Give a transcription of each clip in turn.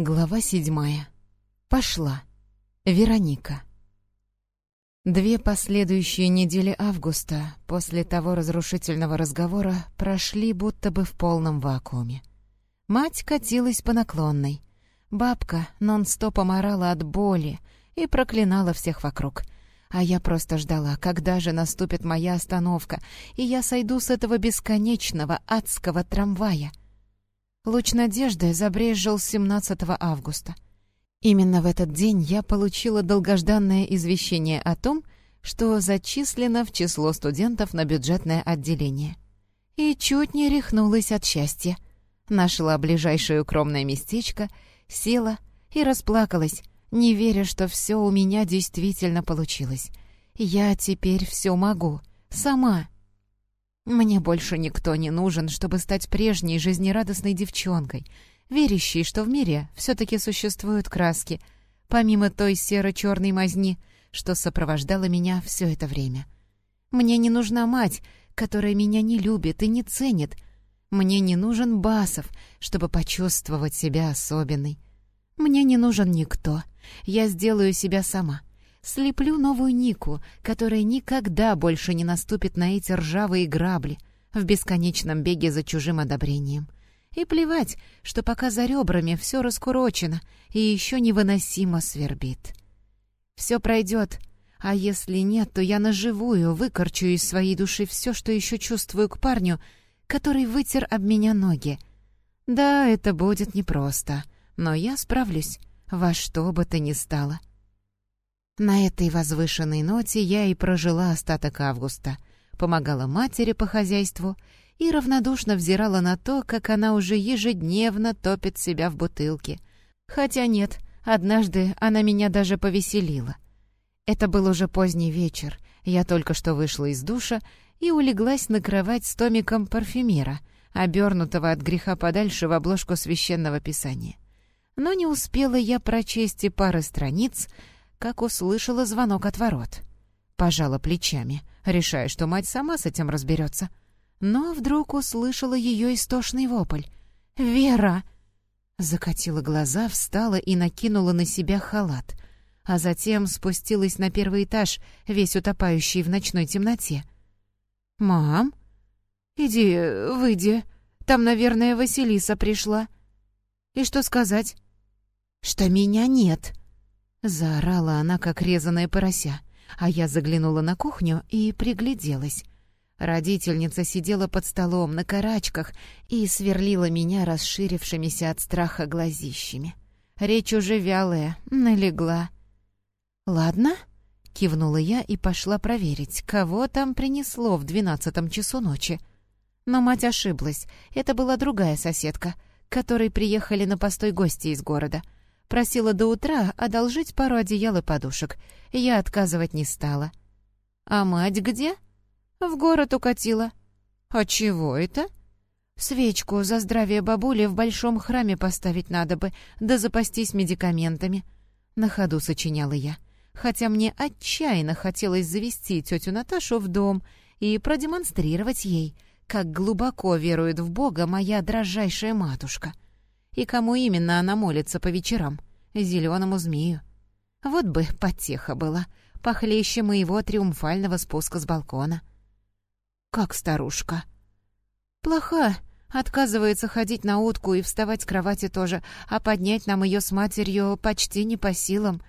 Глава седьмая. Пошла. Вероника. Две последующие недели августа после того разрушительного разговора прошли будто бы в полном вакууме. Мать катилась по наклонной. Бабка нон-стопом орала от боли и проклинала всех вокруг. А я просто ждала, когда же наступит моя остановка, и я сойду с этого бесконечного адского трамвая — Луч надежды забрезжил 17 августа. Именно в этот день я получила долгожданное извещение о том, что зачислена в число студентов на бюджетное отделение. И чуть не рехнулась от счастья. Нашла ближайшее укромное местечко, села и расплакалась, не веря, что все у меня действительно получилось. Я теперь все могу, сама. Мне больше никто не нужен, чтобы стать прежней жизнерадостной девчонкой, верящей, что в мире все-таки существуют краски, помимо той серо-черной мазни, что сопровождала меня все это время. Мне не нужна мать, которая меня не любит и не ценит. Мне не нужен Басов, чтобы почувствовать себя особенной. Мне не нужен никто. Я сделаю себя сама. Слеплю новую Нику, которая никогда больше не наступит на эти ржавые грабли в бесконечном беге за чужим одобрением. И плевать, что пока за ребрами все раскурочено и еще невыносимо свербит. Все пройдет, а если нет, то я наживую выкорчу из своей души все, что еще чувствую к парню, который вытер об меня ноги. Да, это будет непросто, но я справлюсь, во что бы то ни стало. На этой возвышенной ноте я и прожила остаток августа, помогала матери по хозяйству и равнодушно взирала на то, как она уже ежедневно топит себя в бутылке. Хотя нет, однажды она меня даже повеселила. Это был уже поздний вечер, я только что вышла из душа и улеглась на кровать с томиком парфюмера, обернутого от греха подальше в обложку священного писания. Но не успела я прочесть и пары страниц, как услышала звонок от ворот. Пожала плечами, решая, что мать сама с этим разберется. Но вдруг услышала ее истошный вопль. «Вера!» Закатила глаза, встала и накинула на себя халат, а затем спустилась на первый этаж, весь утопающий в ночной темноте. «Мам? Иди, выйди. Там, наверное, Василиса пришла». «И что сказать?» «Что меня нет», Заорала она, как резаная порося, а я заглянула на кухню и пригляделась. Родительница сидела под столом на карачках и сверлила меня расширившимися от страха глазищами. Речь уже вялая, налегла. «Ладно», — кивнула я и пошла проверить, кого там принесло в двенадцатом часу ночи. Но мать ошиблась, это была другая соседка, к которой приехали на постой гости из города — Просила до утра одолжить пару одеял и подушек. Я отказывать не стала. «А мать где?» «В город укатила». «А чего это?» «Свечку за здравие бабули в большом храме поставить надо бы, да запастись медикаментами». На ходу сочиняла я, хотя мне отчаянно хотелось завести тетю Наташу в дом и продемонстрировать ей, как глубоко верует в Бога моя дрожайшая матушка — и кому именно она молится по вечерам? Зеленому змею. Вот бы потеха была, похлеще моего триумфального спуска с балкона. Как старушка. Плоха, отказывается ходить на утку и вставать с кровати тоже, а поднять нам ее с матерью почти не по силам.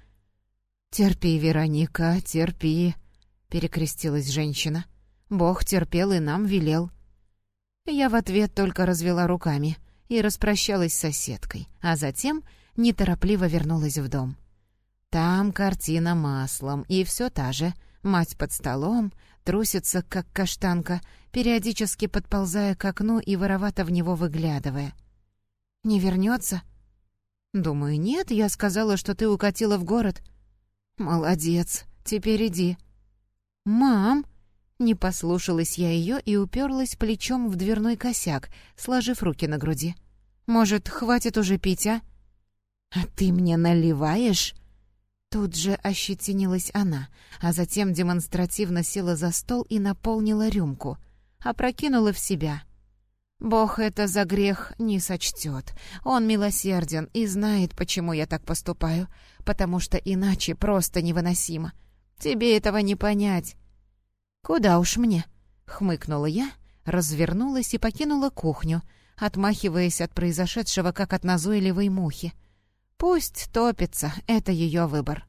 «Терпи, Вероника, терпи», — перекрестилась женщина. «Бог терпел и нам велел». Я в ответ только развела руками — и распрощалась с соседкой, а затем неторопливо вернулась в дом. Там картина маслом, и все та же. Мать под столом, трусится, как каштанка, периодически подползая к окну и воровато в него выглядывая. «Не вернется?» «Думаю, нет, я сказала, что ты укатила в город». «Молодец, теперь иди». «Мам!» Не послушалась я ее и уперлась плечом в дверной косяк, сложив руки на груди. «Может, хватит уже пить, а?» «А ты мне наливаешь?» Тут же ощетинилась она, а затем демонстративно села за стол и наполнила рюмку. Опрокинула в себя. Бог это за грех не сочтет. Он милосерден и знает, почему я так поступаю, потому что иначе просто невыносимо. Тебе этого не понять». «Куда уж мне?» — хмыкнула я, развернулась и покинула кухню, отмахиваясь от произошедшего, как от назойливой мухи. «Пусть топится, это ее выбор».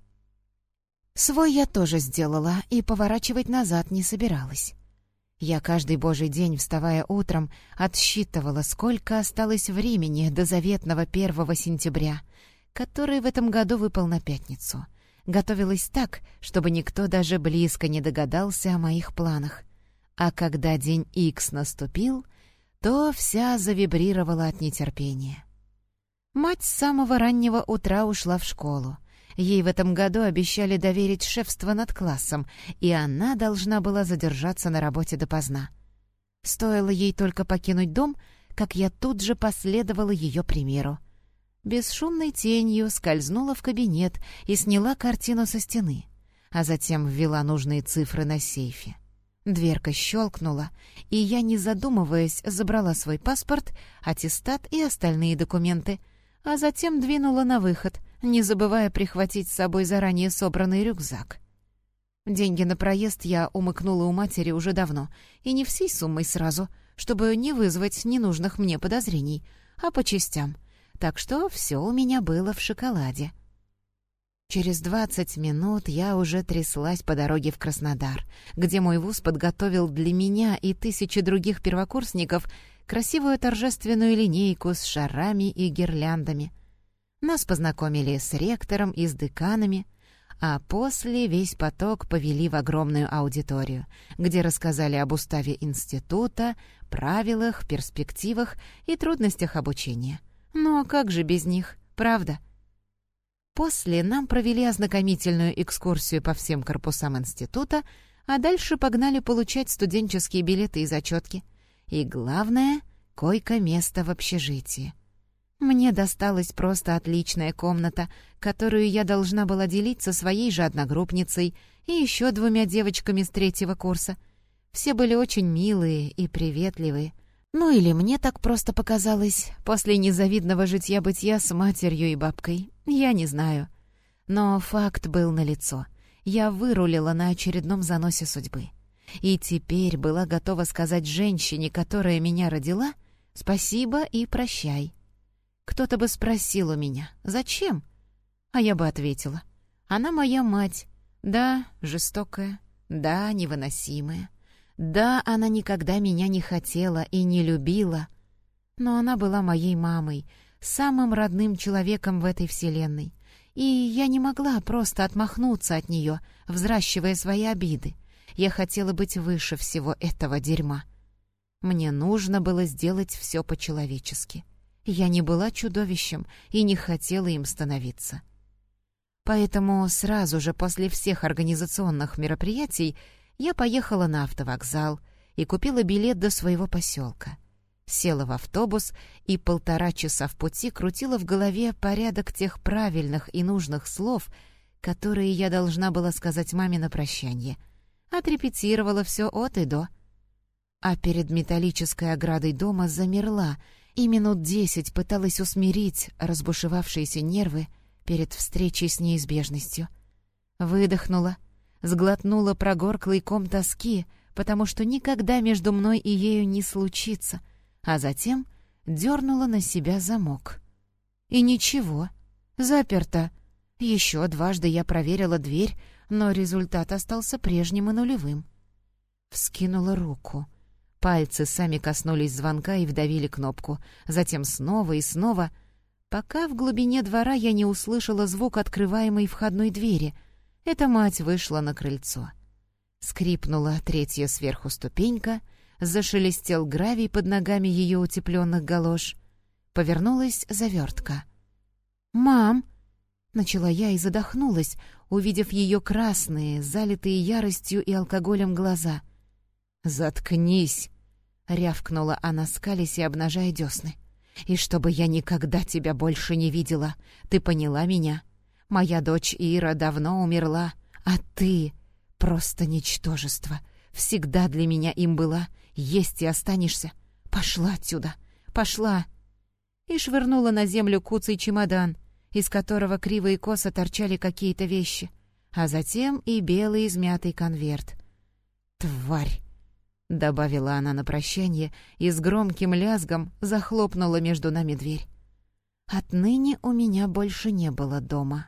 Свой я тоже сделала и поворачивать назад не собиралась. Я каждый божий день, вставая утром, отсчитывала, сколько осталось времени до заветного первого сентября, который в этом году выпал на пятницу. Готовилась так, чтобы никто даже близко не догадался о моих планах. А когда день Икс наступил, то вся завибрировала от нетерпения. Мать с самого раннего утра ушла в школу. Ей в этом году обещали доверить шефство над классом, и она должна была задержаться на работе допоздна. Стоило ей только покинуть дом, как я тут же последовала ее примеру. Бесшумной тенью скользнула в кабинет и сняла картину со стены, а затем ввела нужные цифры на сейфе. Дверка щелкнула, и я, не задумываясь, забрала свой паспорт, аттестат и остальные документы, а затем двинула на выход, не забывая прихватить с собой заранее собранный рюкзак. Деньги на проезд я умыкнула у матери уже давно, и не всей суммой сразу, чтобы не вызвать ненужных мне подозрений, а по частям. Так что все у меня было в шоколаде. Через двадцать минут я уже тряслась по дороге в Краснодар, где мой вуз подготовил для меня и тысячи других первокурсников красивую торжественную линейку с шарами и гирляндами. Нас познакомили с ректором и с деканами, а после весь поток повели в огромную аудиторию, где рассказали об уставе института, правилах, перспективах и трудностях обучения. Ну а как же без них, правда? — После нам провели ознакомительную экскурсию по всем корпусам института, а дальше погнали получать студенческие билеты и зачетки. И главное — койко-место в общежитии. Мне досталась просто отличная комната, которую я должна была делить со своей же одногруппницей и еще двумя девочками с третьего курса. Все были очень милые и приветливые. Ну или мне так просто показалось, после незавидного житья-бытия с матерью и бабкой. Я не знаю. Но факт был налицо. Я вырулила на очередном заносе судьбы. И теперь была готова сказать женщине, которая меня родила, спасибо и прощай. Кто-то бы спросил у меня, зачем? А я бы ответила, она моя мать. Да, жестокая, да, невыносимая. Да, она никогда меня не хотела и не любила, но она была моей мамой, самым родным человеком в этой вселенной. И я не могла просто отмахнуться от нее, взращивая свои обиды. Я хотела быть выше всего этого дерьма. Мне нужно было сделать все по-человечески. Я не была чудовищем и не хотела им становиться. Поэтому сразу же после всех организационных мероприятий я поехала на автовокзал и купила билет до своего поселка. Села в автобус и полтора часа в пути крутила в голове порядок тех правильных и нужных слов, которые я должна была сказать маме на прощание. Отрепетировала все от и до. А перед металлической оградой дома замерла и минут десять пыталась усмирить разбушевавшиеся нервы перед встречей с неизбежностью. Выдохнула — сглотнула прогорклый ком тоски, потому что никогда между мной и ею не случится, а затем дернула на себя замок. И ничего, заперто. Еще дважды я проверила дверь, но результат остался прежним и нулевым. Вскинула руку. Пальцы сами коснулись звонка и вдавили кнопку, затем снова и снова, пока в глубине двора я не услышала звук открываемой входной двери — эта мать вышла на крыльцо. Скрипнула третья сверху ступенька, зашелестел гравий под ногами ее утепленных галош. Повернулась завертка. «Мам!» — начала я и задохнулась, увидев ее красные, залитые яростью и алкоголем глаза. «Заткнись!» — рявкнула она, скались и обнажая десны. «И чтобы я никогда тебя больше не видела, ты поняла меня?» Моя дочь Ира давно умерла, а ты — просто ничтожество. Всегда для меня им была, есть и останешься. «Пошла отсюда! Пошла!» И швырнула на землю куцый чемодан, из которого криво и косо торчали какие-то вещи, а затем и белый измятый конверт. «Тварь!» — добавила она на прощание и с громким лязгом захлопнула между нами дверь. Отныне у меня больше не было дома.